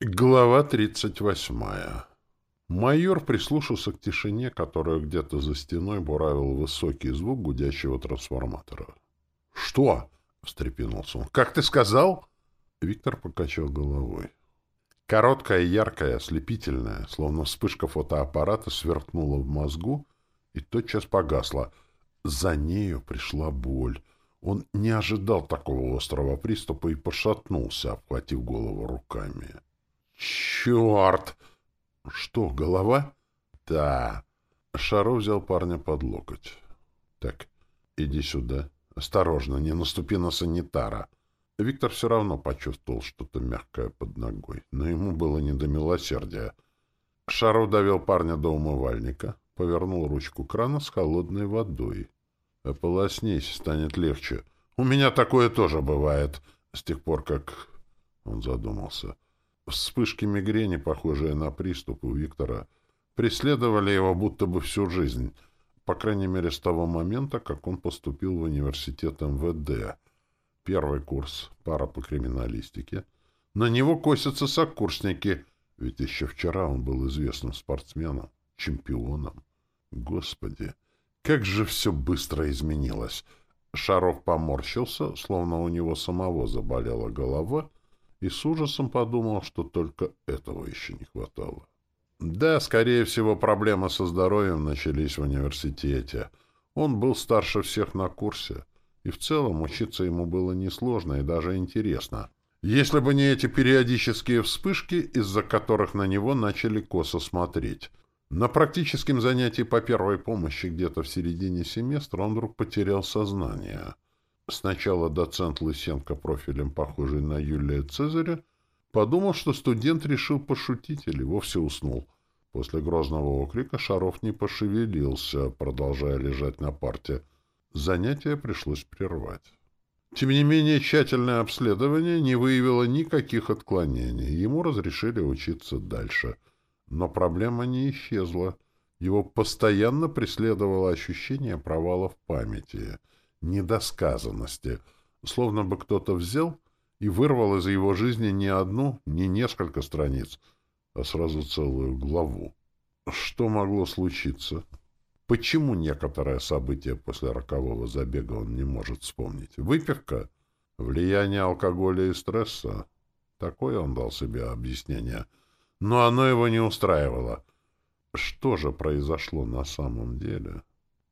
Глава 38. Майор прислушался к тишине, которую где-то за стеной буравил высокий звук гудящего трансформатора. «Что?» — встрепенулся он. «Как ты сказал?» Виктор покачал головой. Короткая, яркая, ослепительная, словно вспышка фотоаппарата сверкнула в мозгу и тотчас погасла. За нею пришла боль. Он не ожидал такого острого приступа и пошатнулся, обхватив голову руками. «Черт!» «Что, голова?» «Да». Шаро взял парня под локоть. «Так, иди сюда. Осторожно, не наступи на санитара». Виктор все равно почувствовал что-то мягкое под ногой, но ему было не до милосердия. Шаро довел парня до умывальника, повернул ручку крана с холодной водой. «Ополоснись, станет легче. У меня такое тоже бывает, с тех пор, как...» Он задумался. Вспышки мигрени, похожие на приступ у Виктора, преследовали его будто бы всю жизнь, по крайней мере с того момента, как он поступил в университет МВД. Первый курс, пара по криминалистике. На него косятся сокурсники, ведь еще вчера он был известным спортсменом, чемпионом. Господи, как же все быстро изменилось! Шаров поморщился, словно у него самого заболела голова, и с ужасом подумал, что только этого еще не хватало. Да, скорее всего, проблемы со здоровьем начались в университете. Он был старше всех на курсе, и в целом учиться ему было несложно и даже интересно. Если бы не эти периодические вспышки, из-за которых на него начали косо смотреть. На практическом занятии по первой помощи где-то в середине семестра он вдруг потерял сознание — Сначала доцент Лысенко, профилем похожий на Юлия Цезаря, подумал, что студент решил пошутить или вовсе уснул. После грозного окрика Шаров не пошевелился, продолжая лежать на парте. Занятие пришлось прервать. Тем не менее, тщательное обследование не выявило никаких отклонений. Ему разрешили учиться дальше. Но проблема не исчезла. Его постоянно преследовало ощущение провала в памяти — недосказанности, словно бы кто-то взял и вырвал из его жизни не одну, не несколько страниц, а сразу целую главу. Что могло случиться? Почему некоторое событие после рокового забега он не может вспомнить? Выпивка? Влияние алкоголя и стресса? Такое он дал себе объяснение. Но оно его не устраивало. Что же произошло на самом деле?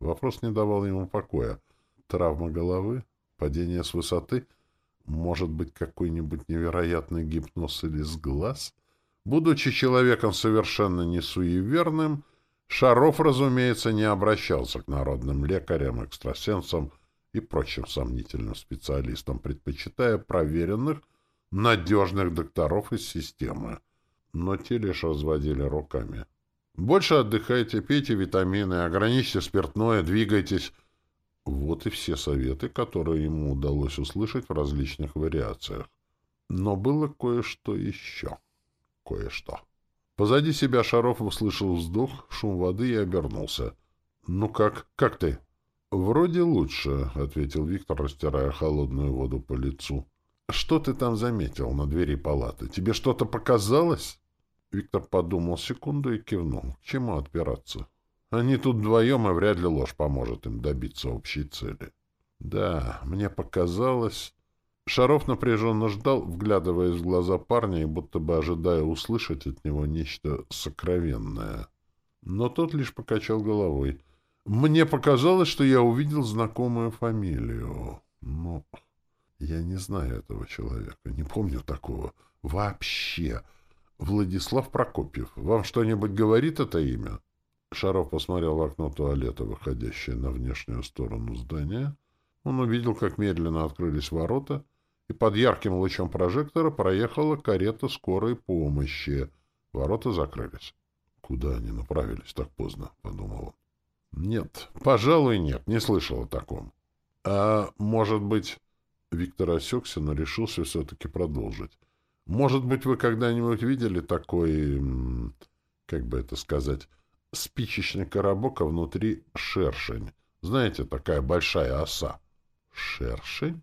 Вопрос не давал ему покоя. Травма головы? Падение с высоты? Может быть, какой-нибудь невероятный гипноз или сглаз? Будучи человеком совершенно несуеверным, Шаров, разумеется, не обращался к народным лекарям, экстрасенсам и прочим сомнительным специалистам, предпочитая проверенных, надежных докторов из системы. Но те лишь разводили руками. Больше отдыхайте, пейте витамины, ограничьте спиртное, двигайтесь — вот и все советы, которые ему удалось услышать в различных вариациях. Но было кое-что еще. Кое-что. Позади себя Шаров услышал вздох, шум воды и обернулся. «Ну как? Как ты?» «Вроде лучше», — ответил Виктор, растирая холодную воду по лицу. «Что ты там заметил на двери палаты? Тебе что-то показалось?» Виктор подумал секунду и кивнул. Чему отпираться? Они тут вдвоем, и вряд ли ложь поможет им добиться общей цели. Да, мне показалось... Шаров напряженно ждал, вглядываясь в глаза парня и будто бы ожидая услышать от него нечто сокровенное. Но тот лишь покачал головой. Мне показалось, что я увидел знакомую фамилию. Но я не знаю этого человека, не помню такого. Вообще. Владислав Прокопьев. Вам что-нибудь говорит это имя? Шаров посмотрел в окно туалета, выходящее на внешнюю сторону здания. Он увидел, как медленно открылись ворота, и под ярким лучом прожектора проехала карета скорой помощи. Ворота закрылись. «Куда они направились так поздно?» — подумал он. «Нет, пожалуй, нет, не слышал о таком. А может быть...» Виктор осекся, но решился все-таки продолжить. «Может быть, вы когда-нибудь видели такой... как бы это сказать спичечный коробок, а внутри шершень. Знаете, такая большая оса. Шершень?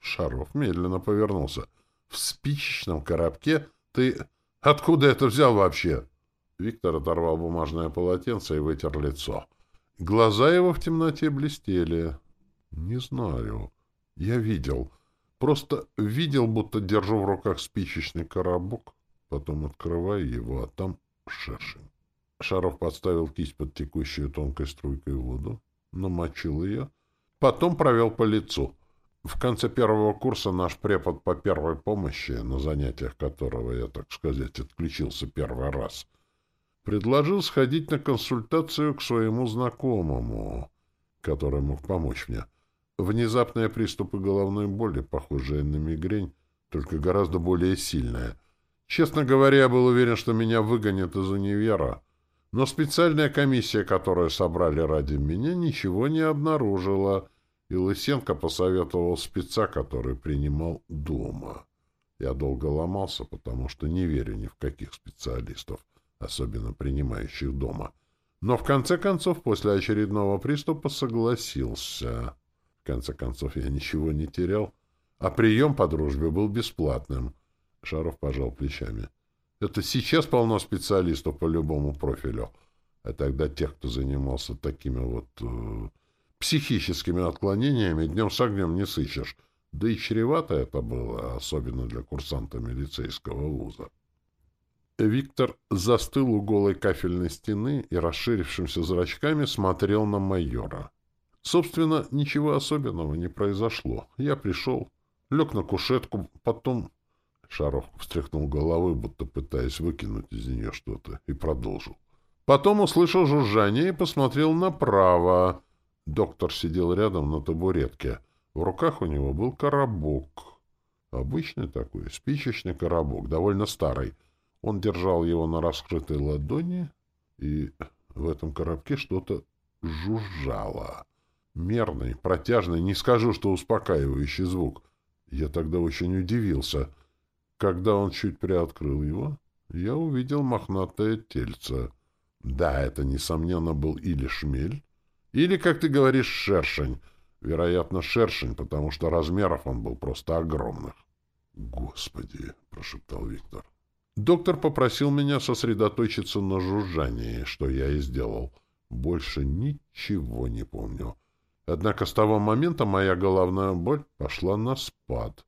Шаров медленно повернулся. В спичечном коробке ты... Откуда это взял вообще? Виктор оторвал бумажное полотенце и вытер лицо. Глаза его в темноте блестели. Не знаю. Я видел. Просто видел, будто держу в руках спичечный коробок, потом открываю его, а там шершень. Шаров подставил кисть под текущую тонкой струйкой воду, намочил ее, потом провел по лицу. В конце первого курса наш препод по первой помощи, на занятиях которого я, так сказать, отключился первый раз, предложил сходить на консультацию к своему знакомому, который мог помочь мне. Внезапные приступы головной боли, похожие на мигрень, только гораздо более сильные. Честно говоря, я был уверен, что меня выгонят из универа. Но специальная комиссия, которую собрали ради меня, ничего не обнаружила, и Лысенко посоветовал спеца, который принимал дома. Я долго ломался, потому что не верю ни в каких специалистов, особенно принимающих дома. Но в конце концов, после очередного приступа, согласился. В конце концов, я ничего не терял, а прием по дружбе был бесплатным. Шаров пожал плечами. Это сейчас полно специалистов по любому профилю. А тогда тех, кто занимался такими вот э, психическими отклонениями, днем с огнем не сыщешь. Да и чревато это было, особенно для курсанта милицейского вуза. Виктор застыл у голой кафельной стены и расширившимся зрачками смотрел на майора. Собственно, ничего особенного не произошло. Я пришел, лег на кушетку, потом... Шаров встряхнул головой, будто пытаясь выкинуть из нее что-то, и продолжил. Потом услышал жужжание и посмотрел направо. Доктор сидел рядом на табуретке. В руках у него был коробок. Обычный такой, спичечный коробок, довольно старый. Он держал его на раскрытой ладони, и в этом коробке что-то жужжало. Мерный, протяжный, не скажу, что успокаивающий звук. Я тогда очень удивился. Когда он чуть приоткрыл его, я увидел мохнатое тельце. Да, это, несомненно, был или шмель, или, как ты говоришь, шершень. Вероятно, шершень, потому что размеров он был просто огромных. «Господи!» — прошептал Виктор. Доктор попросил меня сосредоточиться на жужжании, что я и сделал. Больше ничего не помню. Однако с того момента моя головная боль пошла на спад.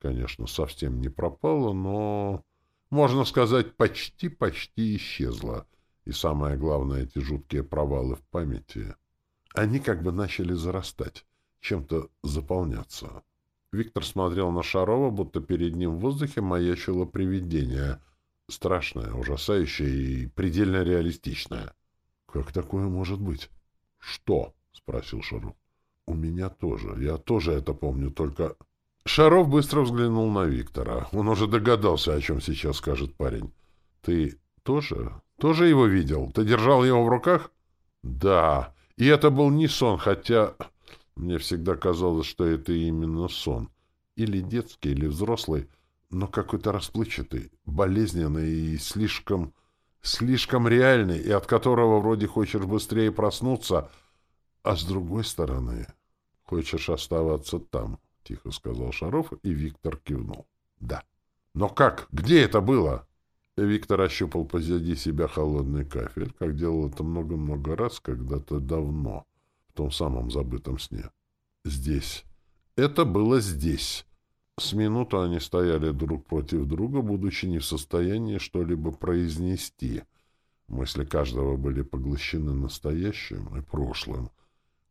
Конечно, совсем не пропала, но, можно сказать, почти-почти исчезла. И самое главное, эти жуткие провалы в памяти, они как бы начали зарастать, чем-то заполняться. Виктор смотрел на Шарова, будто перед ним в воздухе маячило привидение. Страшное, ужасающее и предельно реалистичное. — Как такое может быть? — Что? — спросил Шаров. — У меня тоже. Я тоже это помню, только... Шаров быстро взглянул на Виктора. Он уже догадался, о чем сейчас скажет парень. — Ты тоже? Тоже его видел? Ты держал его в руках? — Да. И это был не сон, хотя мне всегда казалось, что это именно сон. Или детский, или взрослый, но какой-то расплывчатый, болезненный и слишком слишком реальный, и от которого вроде хочешь быстрее проснуться, а с другой стороны хочешь оставаться там, — тихо сказал Шаров, и Виктор кивнул. — Да. — Но как? Где это было? Виктор ощупал позади себя холодный кафель, как делал это много-много раз когда-то давно, в том самом забытом сне. Здесь. Это было здесь. С минуту они стояли друг против друга, будучи не в состоянии что-либо произнести. Мысли каждого были поглощены настоящим и прошлым.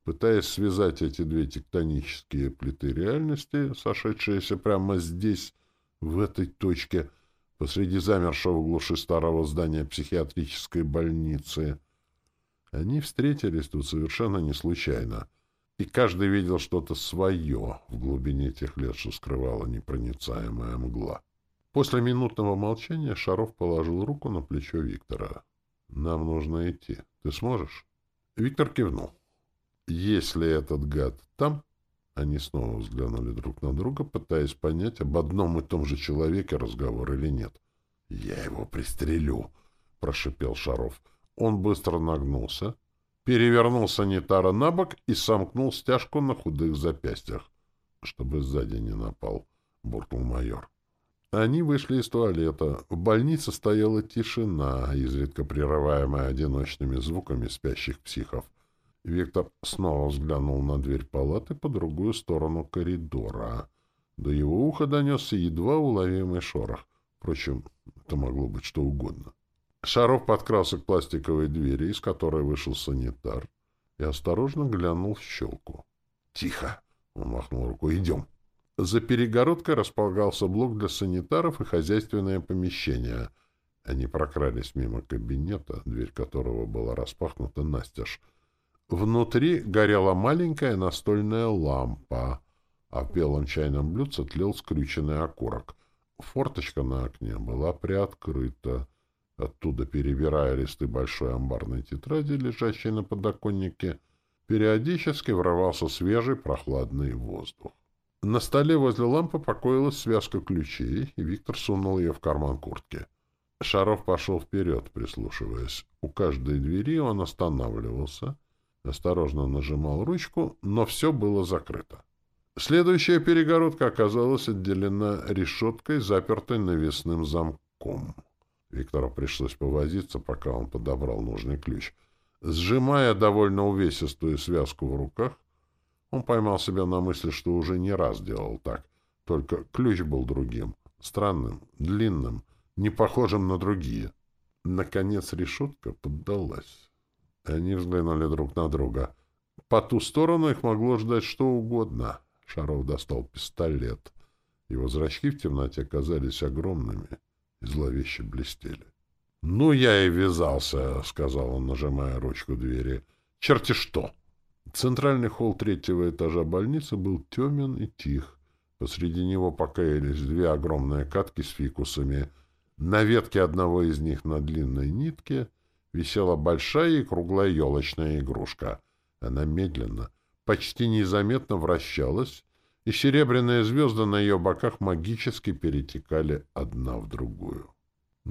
Пытаясь связать эти две тектонические плиты реальности, сошедшиеся прямо здесь, в этой точке, посреди замершего в глуши старого здания психиатрической больницы, они встретились тут совершенно не случайно — и каждый видел что-то свое в глубине тех лет, что скрывала непроницаемая мгла. После минутного молчания Шаров положил руку на плечо Виктора. «Нам нужно идти. Ты сможешь?» Виктор кивнул. «Если этот гад там...» Они снова взглянули друг на друга, пытаясь понять, об одном и том же человеке разговор или нет. «Я его пристрелю!» — прошипел Шаров. Он быстро нагнулся, перевернул санитара на бок и сомкнул стяжку на худых запястьях. — Чтобы сзади не напал, — буркнул майор. Они вышли из туалета. В больнице стояла тишина, изредка прерываемая одиночными звуками спящих психов. Виктор снова взглянул на дверь палаты по другую сторону коридора. До его уха донесся едва уловимый шорох. Впрочем, это могло быть что угодно. Шаров подкрался к пластиковой двери, из которой вышел санитар, и осторожно глянул в щелку. «Тихо!» — он махнул рукой. «Идем!» За перегородкой располагался блок для санитаров и хозяйственное помещение. Они прокрались мимо кабинета, дверь которого была распахнута настежь. Внутри горела маленькая настольная лампа, а в белом чайном блюдце тлел скрюченный окурок. Форточка на окне была приоткрыта. Оттуда, перебирая листы большой амбарной тетради, лежащей на подоконнике, периодически врывался свежий прохладный воздух. На столе возле лампы покоилась связка ключей, и Виктор сунул ее в карман куртки. Шаров пошел вперед, прислушиваясь. У каждой двери он останавливался, осторожно нажимал ручку, но все было закрыто. Следующая перегородка оказалась отделена решеткой, запертой навесным замком. Виктору пришлось повозиться, пока он подобрал нужный ключ. Сжимая довольно увесистую связку в руках, он поймал себя на мысли, что уже не раз делал так. Только ключ был другим, странным, длинным, не похожим на другие. Наконец решетка поддалась. Они взглянули друг на друга. По ту сторону их могло ждать что угодно. Шаров достал пистолет. Его зрачки в темноте казались огромными и зловеще блестели. — Ну, я и ввязался, — сказал он, нажимая ручку двери. — Черти что! Центральный холл третьего этажа больницы был темен и тих. Посреди него покаялись две огромные катки с фикусами. На ветке одного из них на длинной нитке висела большая и круглая елочная игрушка. Она медленно, почти незаметно вращалась, и серебряные звезды на ее боках магически перетекали одна в другую.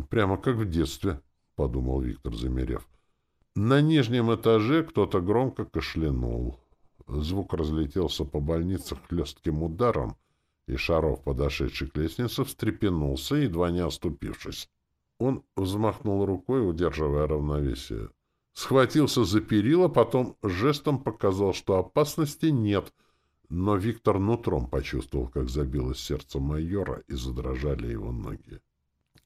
«Прямо как в детстве», — подумал Виктор, замерев. На нижнем этаже кто-то громко кашлянул. Звук разлетелся по больнице хлестким ударом, и Шаров, подошедший к лестнице, встрепенулся, едва не оступившись. Он взмахнул рукой, удерживая равновесие. Схватился за перила, потом жестом показал, что опасности нет — но Виктор нутром почувствовал, как забилось сердце майора и задрожали его ноги.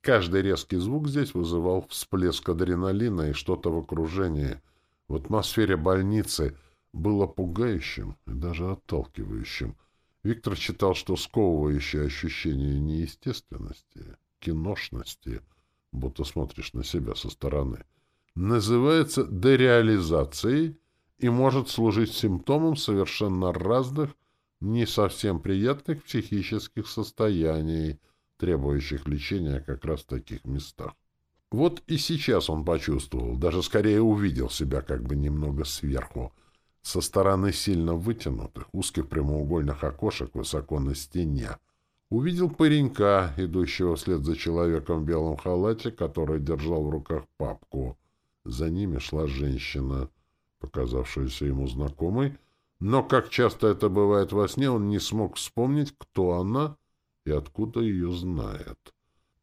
Каждый резкий звук здесь вызывал всплеск адреналина и что-то в окружении, в атмосфере больницы, было пугающим и даже отталкивающим. Виктор считал, что сковывающее ощущение неестественности, киношности, будто смотришь на себя со стороны, называется дереализацией и может служить симптомом совершенно разных, не совсем приятных психических состояний, требующих лечения как раз в таких местах. Вот и сейчас он почувствовал, даже скорее увидел себя как бы немного сверху, со стороны сильно вытянутых, узких прямоугольных окошек высоко на стене. Увидел паренька, идущего вслед за человеком в белом халате, который держал в руках папку. За ними шла женщина — показавшуюся ему знакомой, но, как часто это бывает во сне, он не смог вспомнить, кто она и откуда ее знает.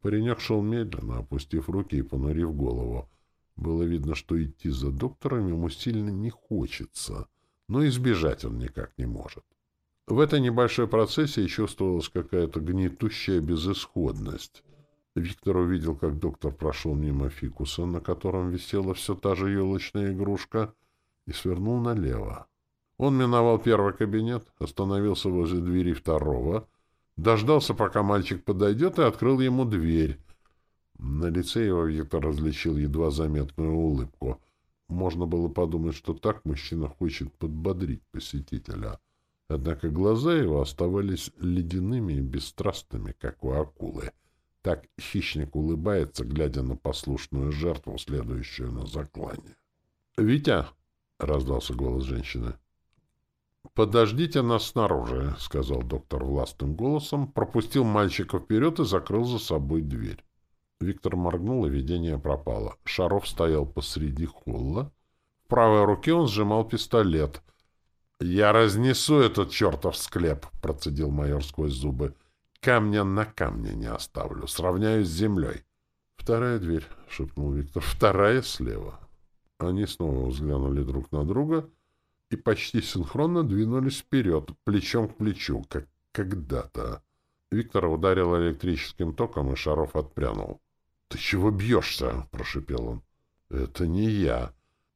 Паренек шел медленно, опустив руки и понурив голову. Было видно, что идти за доктором ему сильно не хочется, но избежать он никак не может. В этой небольшой процессе чувствовалась какая-то гнетущая безысходность. Виктор увидел, как доктор прошел мимо фикуса, на котором висела все та же елочная игрушка — и свернул налево. Он миновал первый кабинет, остановился возле двери второго, дождался, пока мальчик подойдет, и открыл ему дверь. На лице его Виктор различил едва заметную улыбку. Можно было подумать, что так мужчина хочет подбодрить посетителя. Однако глаза его оставались ледяными и бесстрастными, как у акулы. Так хищник улыбается, глядя на послушную жертву, следующую на заклание. «Витя!» — раздался голос женщины. «Подождите нас снаружи», — сказал доктор властным голосом, пропустил мальчика вперед и закрыл за собой дверь. Виктор моргнул, и видение пропало. Шаров стоял посреди холла. В правой руке он сжимал пистолет. «Я разнесу этот чертов склеп», — процедил майор сквозь зубы. Камня на камне не оставлю, сравняюсь с землей. Вторая дверь, — шепнул Виктор, — вторая слева. Они снова взглянули друг на друга и почти синхронно двинулись вперед, плечом к плечу, как когда-то. Виктора ударил электрическим током, и Шаров отпрянул. — Ты чего бьешься? — прошипел он. — Это не я.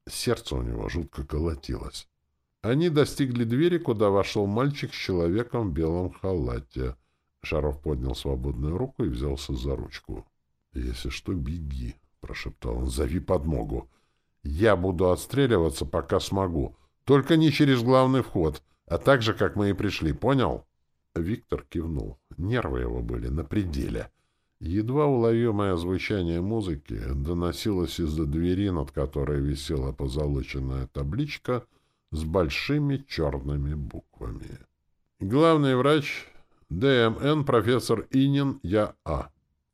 Сердце у него жутко колотилось. Они достигли двери, куда вошел мальчик с человеком в белом халате. Шаров поднял свободную руку и взялся за ручку. — Если что, беги, — прошептал он. — Зови подмогу. Я буду отстреливаться, пока смогу. Только не через главный вход, а так же, как мы и пришли, понял? Виктор кивнул. Нервы его были на пределе. Едва уловимое звучание музыки доносилось из-за двери, над которой висела позолоченная табличка с большими черными буквами. Главный врач ДМН профессор Инин Я А.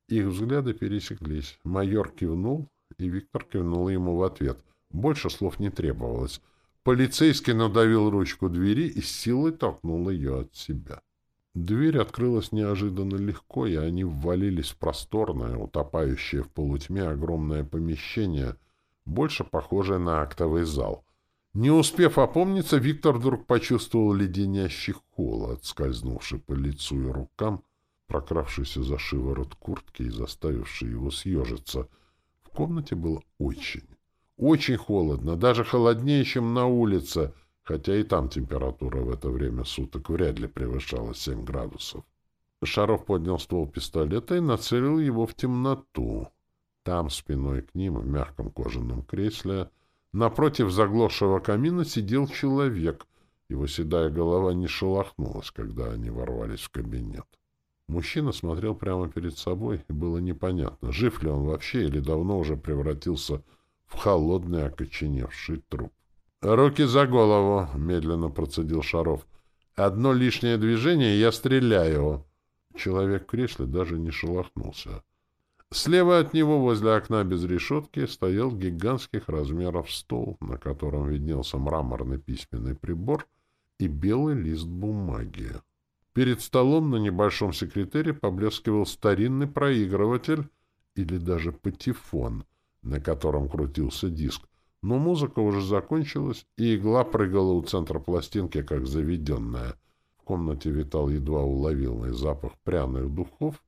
Их взгляды пересеклись. Майор кивнул, и Виктор кивнул ему в ответ. Больше слов не требовалось. Полицейский надавил ручку двери и с силой толкнул ее от себя. Дверь открылась неожиданно легко, и они ввалились в просторное, утопающее в полутьме огромное помещение, больше похожее на актовый зал. Не успев опомниться, Виктор вдруг почувствовал леденящий холод, скользнувший по лицу и рукам, прокравшийся за шиворот куртки и заставивший его съежиться. В комнате было очень, очень холодно, даже холоднее, чем на улице — хотя и там температура в это время суток вряд ли превышала 7 градусов. Шаров поднял ствол пистолета и нацелил его в темноту. Там, спиной к ним, в мягком кожаном кресле, напротив заглохшего камина сидел человек. Его седая голова не шелохнулась, когда они ворвались в кабинет. Мужчина смотрел прямо перед собой, и было непонятно, жив ли он вообще или давно уже превратился в холодный окоченевший труп. «Руки за голову!» — медленно процедил Шаров. «Одно лишнее движение, и я стреляю!» Человек в кресле даже не шелохнулся. Слева от него, возле окна без решетки, стоял гигантских размеров стол, на котором виднелся мраморный письменный прибор и белый лист бумаги. Перед столом на небольшом секретаре поблескивал старинный проигрыватель или даже патефон, на котором крутился диск, но музыка уже закончилась, и игла прыгала у центра пластинки, как заведенная. В комнате витал едва уловимый запах пряных духов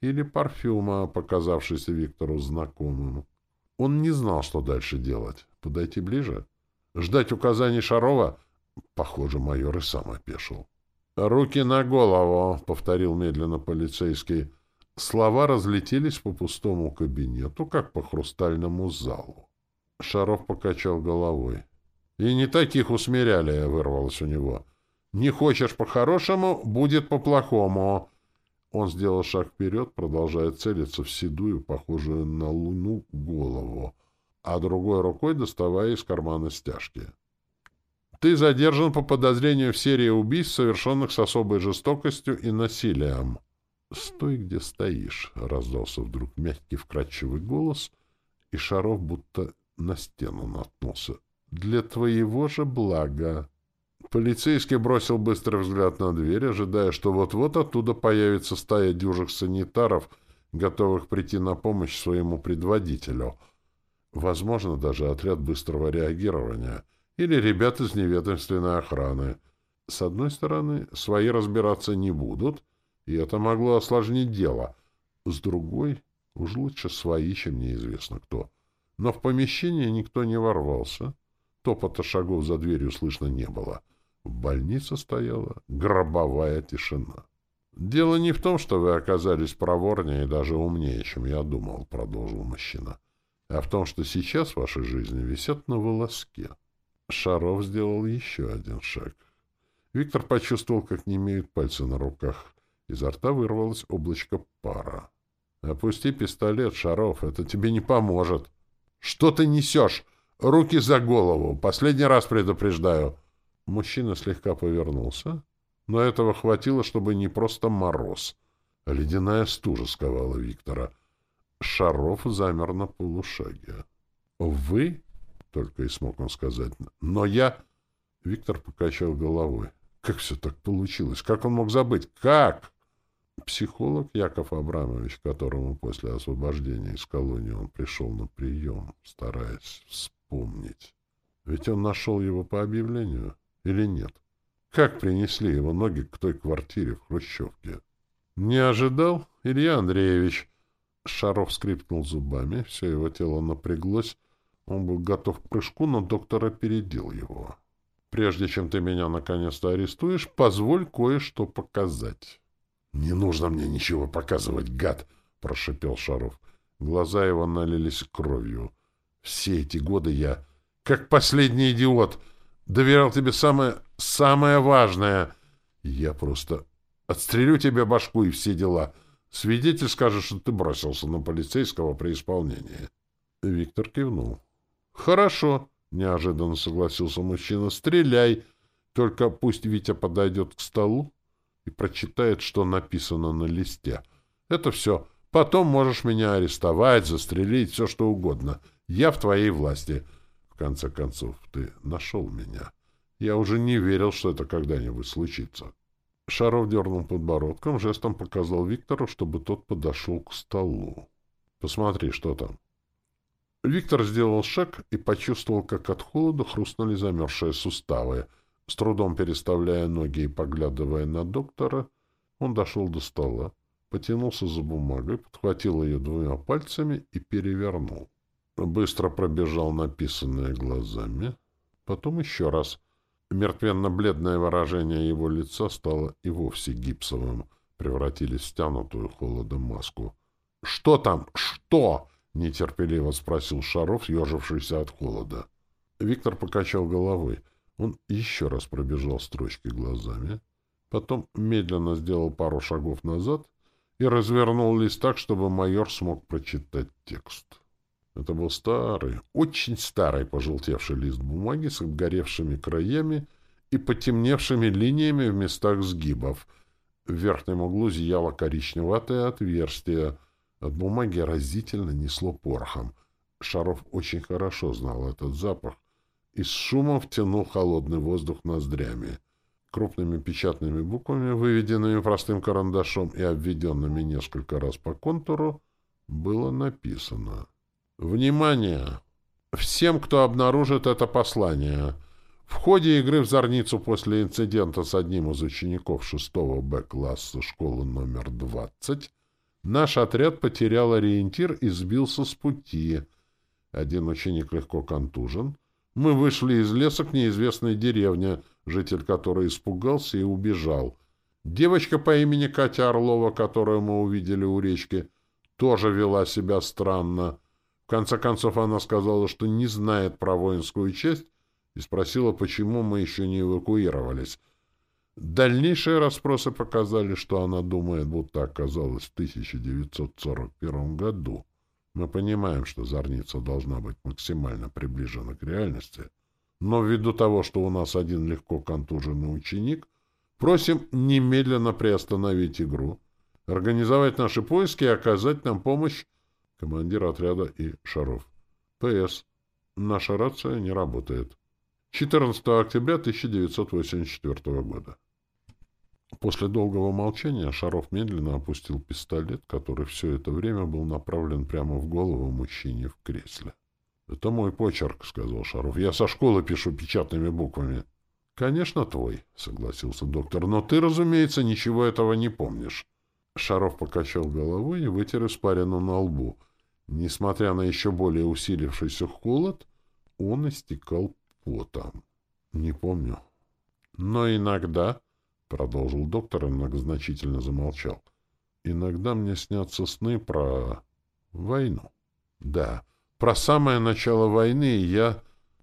или парфюма, показавшийся Виктору знакомым. Он не знал, что дальше делать. Подойти ближе? Ждать указаний Шарова? Похоже, майор и сам опешил. «Руки на голову!» — повторил медленно полицейский. Слова разлетелись по пустому кабинету, как по хрустальному залу. Шаров покачал головой. «И не таких усмиряли», — вырвалось у него. «Не хочешь по-хорошему, будет по-плохому». Он сделал шаг вперед, продолжая целиться в седую, похожую на луну, голову, а другой рукой доставая из кармана стяжки. «Ты задержан по подозрению в серии убийств, совершенных с особой жестокостью и насилием». «Стой, где стоишь», — раздался вдруг мягкий вкрадчивый голос, и Шаров будто на стену наткнулся. «Для твоего же блага!» Полицейский бросил быстрый взгляд на дверь, ожидая, что вот-вот оттуда появится стая дюжих санитаров, готовых прийти на помощь своему предводителю. Возможно, даже отряд быстрого реагирования или ребят из неведомственной охраны. С одной стороны, свои разбираться не будут, и это могло осложнить дело. С другой, уж лучше свои, чем неизвестно кто. Но в помещение никто не ворвался. Топота шагов за дверью слышно не было. В больнице стояла гробовая тишина. «Дело не в том, что вы оказались проворнее и даже умнее, чем я думал», — продолжил мужчина, «а в том, что сейчас ваши жизни висят на волоске». Шаров сделал еще один шаг. Виктор почувствовал, как не имеют пальцы на руках. Изо рта вырвалось облачко пара. «Опусти пистолет, Шаров, это тебе не поможет». «Что ты несешь? Руки за голову! Последний раз предупреждаю!» Мужчина слегка повернулся, но этого хватило, чтобы не просто мороз. Ледяная стужа сковала Виктора. Шаров замер на полушаге. «Вы?» — только и смог он сказать. «Но я...» Виктор покачал головой. «Как все так получилось? Как он мог забыть? Как?» Психолог Яков Абрамович, которому после освобождения из колонии он пришел на прием, стараясь вспомнить. Ведь он нашел его по объявлению или нет? Как принесли его ноги к той квартире в Хрущевке? Не ожидал, Илья Андреевич? Шаров скрипнул зубами, все его тело напряглось. Он был готов к прыжку, но доктор опередил его. «Прежде чем ты меня наконец-то арестуешь, позволь кое-что показать». «Не нужно мне ничего показывать, гад!» — прошипел Шаров. Глаза его налились кровью. «Все эти годы я, как последний идиот, доверял тебе самое, самое важное. Я просто отстрелю тебе башку и все дела. Свидетель скажет, что ты бросился на полицейского при исполнении». Виктор кивнул. «Хорошо», — неожиданно согласился мужчина. «Стреляй, только пусть Витя подойдет к столу и прочитает, что написано на листе. Это все. Потом можешь меня арестовать, застрелить, все что угодно. Я в твоей власти. Конце концов, ты нашел меня. Я уже не верил, что это когда-нибудь случится. Шаров дернул подбородком, жестом показал Виктору, чтобы тот подошел к столу. «Посмотри, что там». Виктор сделал шаг и почувствовал, как от холода хрустнули замерзшие суставы — с трудом переставляя ноги и поглядывая на доктора, он дошел до стола, потянулся за бумагой, подхватил ее двумя пальцами и перевернул. Быстро пробежал написанное глазами, потом еще раз. Мертвенно-бледное выражение его лица стало и вовсе гипсовым, превратились в стянутую холодом маску. — Что там? Что? — нетерпеливо спросил Шаров, ежившийся от холода. Виктор покачал головой — он еще раз пробежал строчки глазами, потом медленно сделал пару шагов назад и развернул лист так, чтобы майор смог прочитать текст. Это был старый, очень старый пожелтевший лист бумаги с обгоревшими краями и потемневшими линиями в местах сгибов. В верхнем углу зияло коричневатое отверстие. От бумаги разительно несло порохом. Шаров очень хорошо знал этот запах, и с шумом втянул холодный воздух ноздрями. Крупными печатными буквами, выведенными простым карандашом и обведенными несколько раз по контуру, было написано «Внимание! Всем, кто обнаружит это послание!» В ходе игры в Зорницу после инцидента с одним из учеников 6 Б-класса школы номер 20 наш отряд потерял ориентир и сбился с пути. Один ученик легко контужен — мы вышли из леса к неизвестной деревне, житель которой испугался и убежал. Девочка по имени Катя Орлова, которую мы увидели у речки, тоже вела себя странно. В конце концов она сказала, что не знает про воинскую честь и спросила, почему мы еще не эвакуировались. Дальнейшие расспросы показали, что она думает, будто оказалась в 1941 году. Мы понимаем, что зорница должна быть максимально приближена к реальности, но ввиду того, что у нас один легко контуженный ученик, просим немедленно приостановить игру, организовать наши поиски и оказать нам помощь командир отряда и Шаров. П.С. Наша рация не работает. 14 октября 1984 года. После долгого молчания Шаров медленно опустил пистолет, который все это время был направлен прямо в голову мужчине в кресле. — Это мой почерк, — сказал Шаров. — Я со школы пишу печатными буквами. — Конечно, твой, — согласился доктор. — Но ты, разумеется, ничего этого не помнишь. Шаров покачал головой и вытер испарину на лбу. Несмотря на еще более усилившийся холод, он истекал потом. — Не помню. — Но иногда... — продолжил доктор и многозначительно замолчал. «Иногда мне снятся сны про... войну. Да, про самое начало войны, я...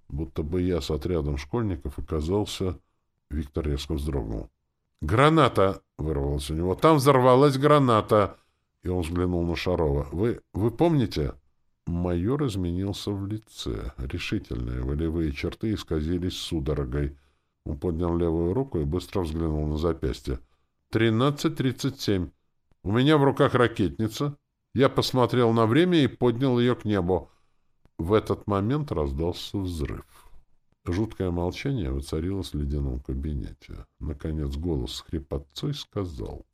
будто бы я с отрядом школьников оказался...» Виктор резко вздрогнул. «Граната!» — вырвалась у него. «Там взорвалась граната!» И он взглянул на Шарова. «Вы... вы помните?» Майор изменился в лице. Решительные волевые черты исказились судорогой. Он поднял левую руку и быстро взглянул на запястье. «Тринадцать тридцать семь. У меня в руках ракетница. Я посмотрел на время и поднял ее к небу. В этот момент раздался взрыв. Жуткое молчание воцарилось в ледяном кабинете. Наконец голос с хрипотцой сказал.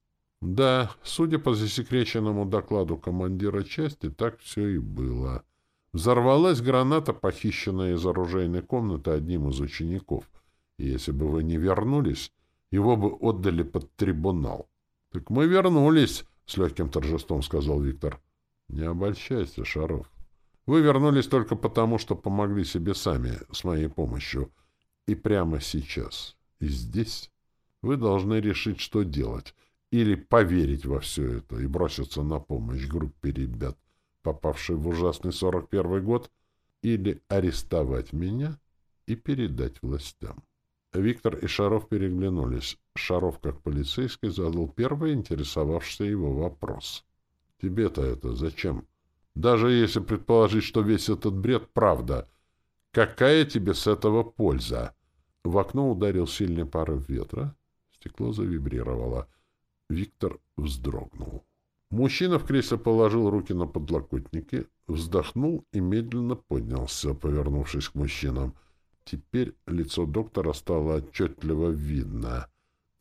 Да, судя по засекреченному докладу командира части, так все и было. Взорвалась граната, похищенная из оружейной комнаты одним из учеников. И если бы вы не вернулись, его бы отдали под трибунал. — Так мы вернулись, — с легким торжеством сказал Виктор. — Не обольщайся, Шаров. Вы вернулись только потому, что помогли себе сами, с моей помощью. И прямо сейчас, и здесь, вы должны решить, что делать. Или поверить во все это и броситься на помощь группе ребят, попавшей в ужасный 41 год, или арестовать меня и передать властям. Виктор и Шаров переглянулись. Шаров, как полицейский, задал первый интересовавшийся его вопрос. «Тебе-то это зачем? Даже если предположить, что весь этот бред — правда, какая тебе с этого польза?» В окно ударил сильный порыв ветра. Стекло завибрировало. Виктор вздрогнул. Мужчина в кресле положил руки на подлокотники, вздохнул и медленно поднялся, повернувшись к мужчинам — Теперь лицо доктора стало отчетливо видно.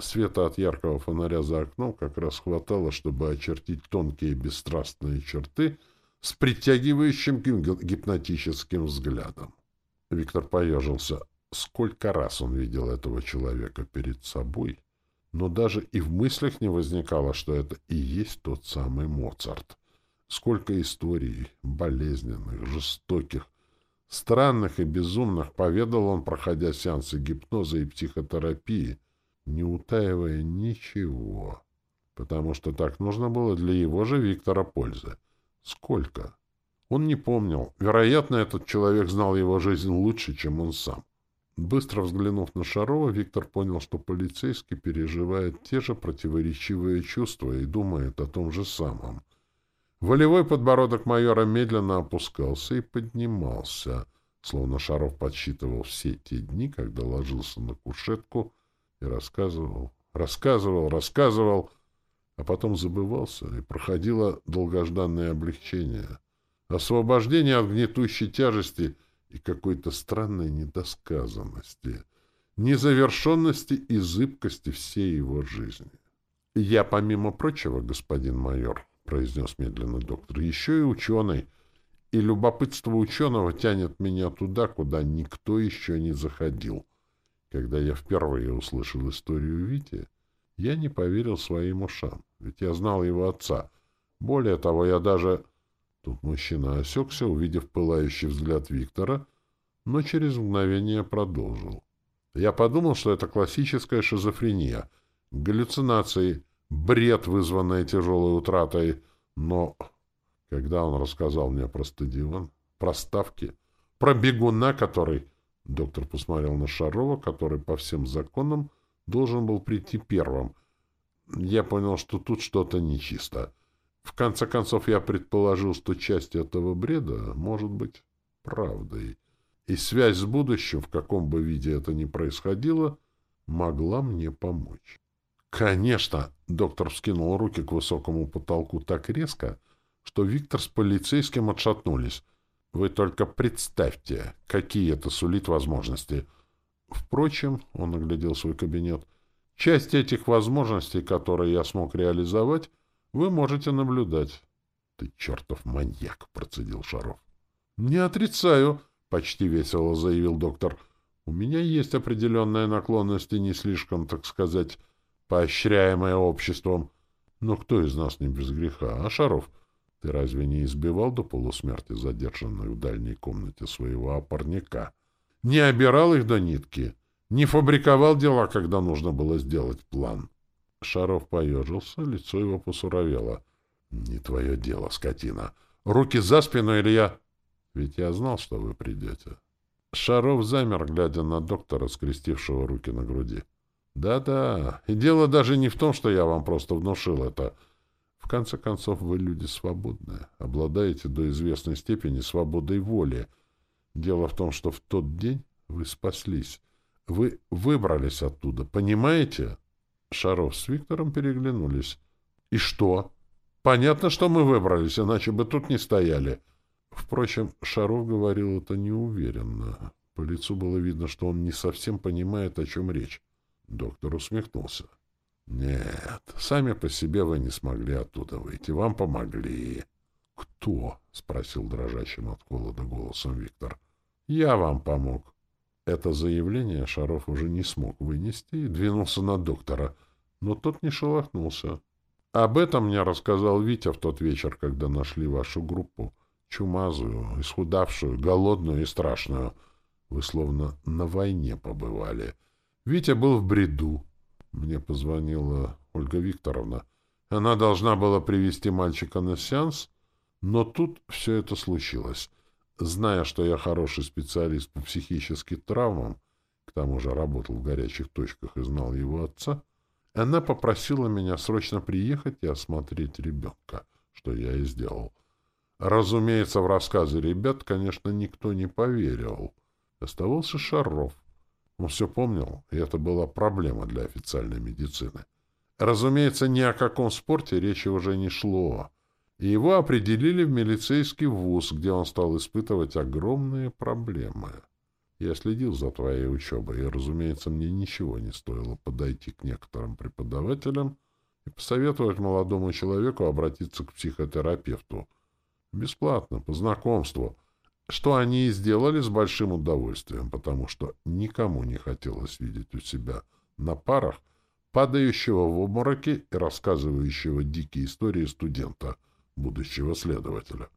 Света от яркого фонаря за окном как раз хватало, чтобы очертить тонкие бесстрастные черты с притягивающим гипнотическим взглядом. Виктор поежился. Сколько раз он видел этого человека перед собой, но даже и в мыслях не возникало, что это и есть тот самый Моцарт. Сколько историй, болезненных, жестоких, Странных и безумных поведал он, проходя сеансы гипноза и психотерапии, не утаивая ничего, потому что так нужно было для его же Виктора пользы. Сколько? Он не помнил. Вероятно, этот человек знал его жизнь лучше, чем он сам. Быстро взглянув на Шарова, Виктор понял, что полицейский переживает те же противоречивые чувства и думает о том же самом. Волевой подбородок майора медленно опускался и поднимался, словно Шаров подсчитывал все те дни, когда ложился на кушетку и рассказывал, рассказывал, рассказывал, а потом забывался, и проходило долгожданное облегчение, освобождение от гнетущей тяжести и какой-то странной недосказанности, незавершенности и зыбкости всей его жизни. Я, помимо прочего, господин майор, произнес медленно доктор. Еще и ученый. И любопытство ученого тянет меня туда, куда никто еще не заходил. Когда я впервые услышал историю Вити, я не поверил своим ушам, ведь я знал его отца. Более того, я даже... Тут мужчина осекся, увидев пылающий взгляд Виктора, но через мгновение продолжил. Я подумал, что это классическая шизофрения, галлюцинации, бред, вызванный тяжелой утратой, но когда он рассказал мне про стадион, про ставки, про бегуна, который... Доктор посмотрел на Шарова, который по всем законам должен был прийти первым. Я понял, что тут что-то нечисто. В конце концов, я предположил, что часть этого бреда может быть правдой. И связь с будущим, в каком бы виде это ни происходило, могла мне помочь. «Конечно!» — доктор вскинул руки к высокому потолку так резко, что Виктор с полицейским отшатнулись. «Вы только представьте, какие это сулит возможности!» Впрочем, он оглядел свой кабинет, часть этих возможностей, которые я смог реализовать, вы можете наблюдать. — Ты чертов маньяк! — процедил Шаров. — Не отрицаю, — почти весело заявил доктор. — У меня есть определенная наклонность и не слишком, так сказать, поощряемое обществом. Но кто из нас не без греха, а, Шаров? Ты разве не избивал до полусмерти задержанную в дальней комнате своего опорника? Не обирал их до нитки? Не фабриковал дела, когда нужно было сделать план? Шаров поежился, лицо его посуровело. — Не твое дело, скотина. Руки за спину или я... Ведь я знал, что вы придете. Шаров замер, глядя на доктора, скрестившего руки на груди. Да-да, и дело даже не в том, что я вам просто внушил это. В конце концов, вы люди свободные, обладаете до известной степени свободой воли. Дело в том, что в тот день вы спаслись. Вы выбрались оттуда, понимаете? Шаров с Виктором переглянулись. И что? Понятно, что мы выбрались, иначе бы тут не стояли. Впрочем, Шаров говорил это неуверенно. По лицу было видно, что он не совсем понимает, о чем речь. Доктор усмехнулся. Нет, сами по себе вы не смогли оттуда выйти. Вам помогли. Кто? — спросил дрожащим от холода голосом Виктор. Я вам помог. Это заявление Шаров уже не смог вынести и двинулся на доктора, но тот не шелохнулся. Об этом мне рассказал Витя в тот вечер, когда нашли вашу группу. Чумазую, исхудавшую, голодную и страшную. Вы словно на войне побывали. Витя был в бреду. Мне позвонила Ольга Викторовна. Она должна была привести мальчика на сеанс, но тут все это случилось. Зная, что я хороший специалист по психическим травмам, к тому же работал в горячих точках и знал его отца, она попросила меня срочно приехать и осмотреть ребенка, что я и сделал. Разумеется, в рассказы ребят, конечно, никто не поверил. Оставался Шаров. Он все помнил, и это была проблема для официальной медицины. Разумеется, ни о каком спорте речи уже не шло, и его определили в милицейский вуз, где он стал испытывать огромные проблемы. Я следил за твоей учебой, и, разумеется, мне ничего не стоило подойти к некоторым преподавателям и посоветовать молодому человеку обратиться к психотерапевту. Бесплатно, по знакомству — что они и сделали с большим удовольствием, потому что никому не хотелось видеть у себя на парах падающего в обмороки и рассказывающего дикие истории студента, будущего следователя.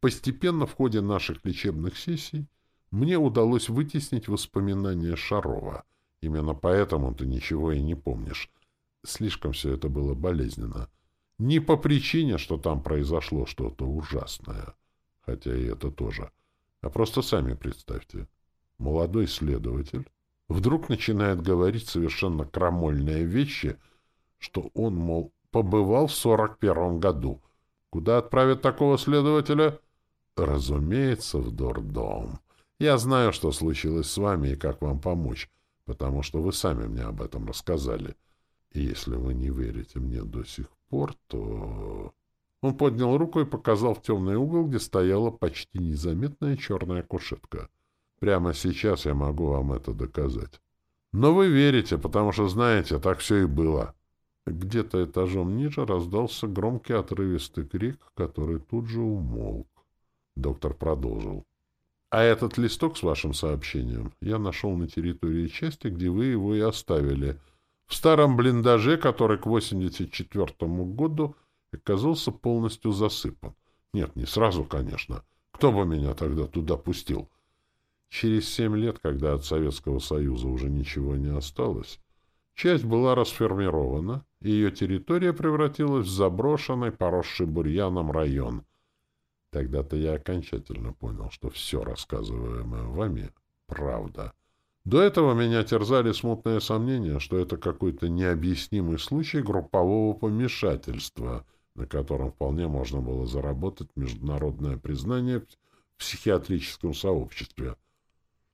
Постепенно в ходе наших лечебных сессий мне удалось вытеснить воспоминания Шарова. Именно поэтому ты ничего и не помнишь. Слишком все это было болезненно. Не по причине, что там произошло что-то ужасное — хотя и это тоже. А просто сами представьте. Молодой следователь вдруг начинает говорить совершенно крамольные вещи, что он, мол, побывал в сорок первом году. Куда отправят такого следователя? Разумеется, в дурдом. Я знаю, что случилось с вами и как вам помочь, потому что вы сами мне об этом рассказали. И если вы не верите мне до сих пор, то... Он поднял руку и показал в темный угол, где стояла почти незаметная черная кушетка. Прямо сейчас я могу вам это доказать. Но вы верите, потому что знаете, так все и было. Где-то этажом ниже раздался громкий отрывистый крик, который тут же умолк. Доктор продолжил. А этот листок с вашим сообщением я нашел на территории части, где вы его и оставили. В старом блиндаже, который к 84 году оказался полностью засыпан. Нет, не сразу, конечно. Кто бы меня тогда туда пустил? Через семь лет, когда от Советского Союза уже ничего не осталось, часть была расформирована, ее территория превратилась в заброшенный, поросший бурьяном район. Тогда-то я окончательно понял, что все рассказываемое вами — правда. До этого меня терзали смутные сомнения, что это какой-то необъяснимый случай группового помешательства — на котором вполне можно было заработать международное признание в психиатрическом сообществе.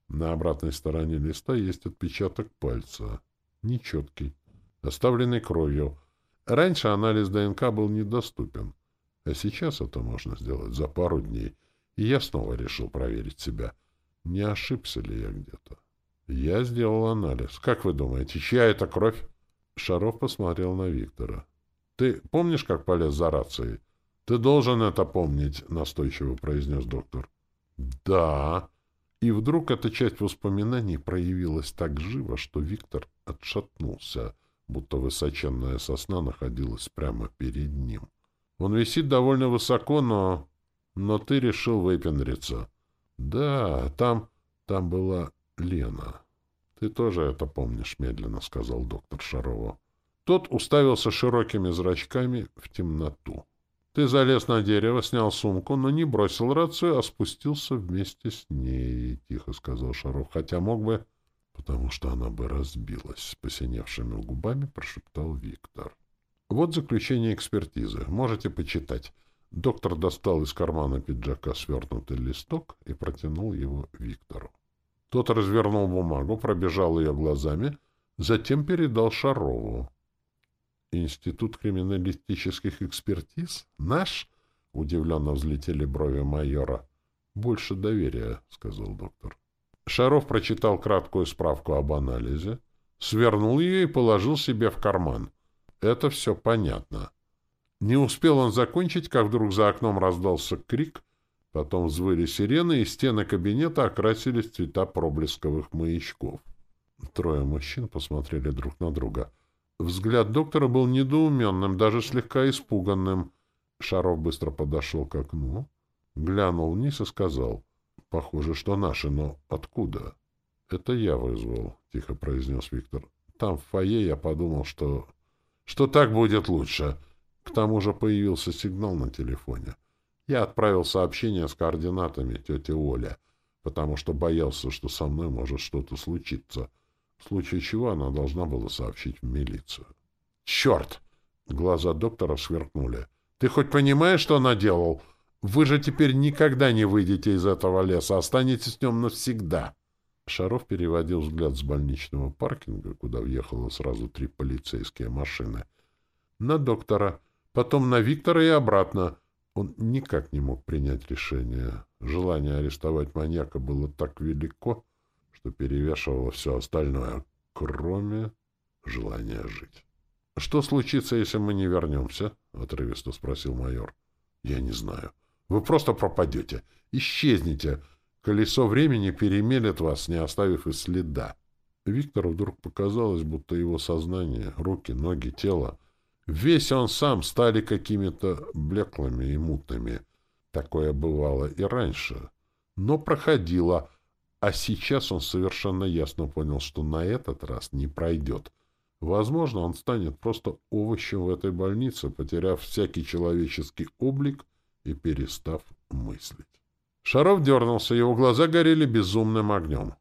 На обратной стороне листа есть отпечаток пальца, нечеткий, оставленный кровью. Раньше анализ ДНК был недоступен, а сейчас это можно сделать за пару дней, и я снова решил проверить себя, не ошибся ли я где-то. Я сделал анализ. Как вы думаете, чья это кровь? Шаров посмотрел на Виктора. Ты помнишь, как полез за рацией? Ты должен это помнить, настойчиво произнес доктор. Да. И вдруг эта часть воспоминаний проявилась так живо, что Виктор отшатнулся, будто высоченная сосна находилась прямо перед ним. Он висит довольно высоко, но... Но ты решил выпендриться. Да, там... там была Лена. Ты тоже это помнишь, медленно сказал доктор Шарова. Тот уставился широкими зрачками в темноту. Ты залез на дерево, снял сумку, но не бросил рацию, а спустился вместе с ней, — тихо сказал Шаров, — хотя мог бы... Потому что она бы разбилась, — с посиневшими губами прошептал Виктор. Вот заключение экспертизы. Можете почитать. Доктор достал из кармана пиджака свернутый листок и протянул его Виктору. Тот развернул бумагу, пробежал ее глазами, затем передал Шарову. Институт криминалистических экспертиз? Наш? Удивленно взлетели брови майора. Больше доверия, сказал доктор. Шаров прочитал краткую справку об анализе, свернул ее и положил себе в карман. Это все понятно. Не успел он закончить, как вдруг за окном раздался крик, потом взвыли сирены, и стены кабинета окрасились цвета проблесковых маячков. Трое мужчин посмотрели друг на друга. Взгляд доктора был недоуменным, даже слегка испуганным. Шаров быстро подошел к окну, глянул вниз и сказал, «Похоже, что наши, но откуда?» «Это я вызвал», — тихо произнес Виктор. «Там, в фойе, я подумал, что... что так будет лучше. К тому же появился сигнал на телефоне. Я отправил сообщение с координатами тете Оля, потому что боялся, что со мной может что-то случиться» в случае чего она должна была сообщить в милицию. «Черт!» — глаза доктора сверкнули. «Ты хоть понимаешь, что она делал? Вы же теперь никогда не выйдете из этого леса, останетесь с нем навсегда!» Шаров переводил взгляд с больничного паркинга, куда въехало сразу три полицейские машины, на доктора, потом на Виктора и обратно. Он никак не мог принять решение. Желание арестовать маньяка было так велико, что перевешивало все остальное, кроме желания жить. — Что случится, если мы не вернемся? — отрывисто спросил майор. — Я не знаю. Вы просто пропадете. Исчезнете. Колесо времени перемелет вас, не оставив и следа. Виктору вдруг показалось, будто его сознание, руки, ноги, тело, весь он сам стали какими-то блеклыми и мутными. Такое бывало и раньше. Но проходило, а сейчас он совершенно ясно понял, что на этот раз не пройдет. Возможно, он станет просто овощем в этой больнице, потеряв всякий человеческий облик и перестав мыслить. Шаров дернулся, его глаза горели безумным огнем.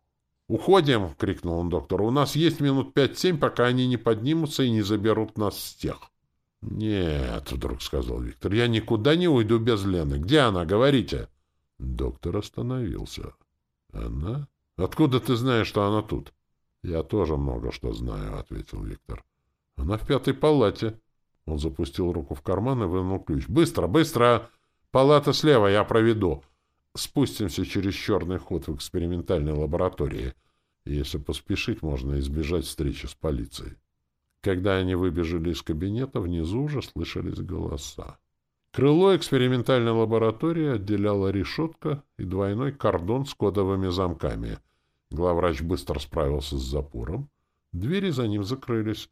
«Уходим!» — крикнул он доктору. «У нас есть минут пять-семь, пока они не поднимутся и не заберут нас с тех». «Нет», — вдруг сказал Виктор, — «я никуда не уйду без Лены. Где она? Говорите!» Доктор остановился. Она? Откуда ты знаешь, что она тут? Я тоже много что знаю, ответил Виктор. Она в пятой палате. Он запустил руку в карман и вынул ключ. Быстро, быстро! Палата слева, я проведу. Спустимся через черный ход в экспериментальной лаборатории. Если поспешить, можно избежать встречи с полицией. Когда они выбежали из кабинета, внизу уже слышались голоса. Крыло экспериментальной лаборатории отделяла решетка и двойной кордон с кодовыми замками. Главврач быстро справился с запором. Двери за ним закрылись.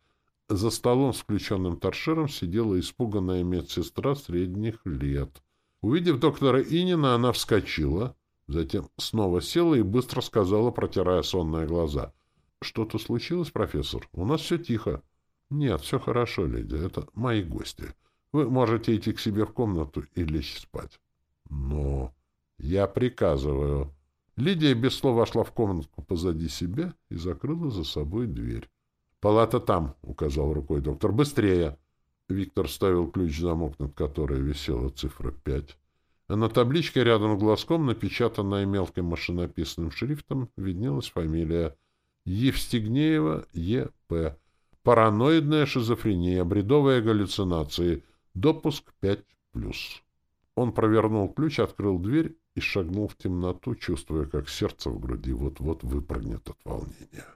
За столом с включенным торшером сидела испуганная медсестра средних лет. Увидев доктора Инина, она вскочила, затем снова села и быстро сказала, протирая сонные глаза. — Что-то случилось, профессор? У нас все тихо. — Нет, все хорошо, леди. Это мои гости. — вы можете идти к себе в комнату и лечь спать. Но я приказываю. Лидия без слов вошла в комнатку позади себя и закрыла за собой дверь. «Палата там», — указал рукой доктор. «Быстрее!» Виктор вставил ключ в замок, над которой висела цифра пять. А на табличке рядом с глазком, напечатанная мелким машинописным шрифтом, виднелась фамилия Евстигнеева Е.П. Параноидная шизофрения, бредовые галлюцинации — Допуск 5+. Он провернул ключ, открыл дверь и шагнул в темноту, чувствуя, как сердце в груди вот-вот выпрыгнет от волнения.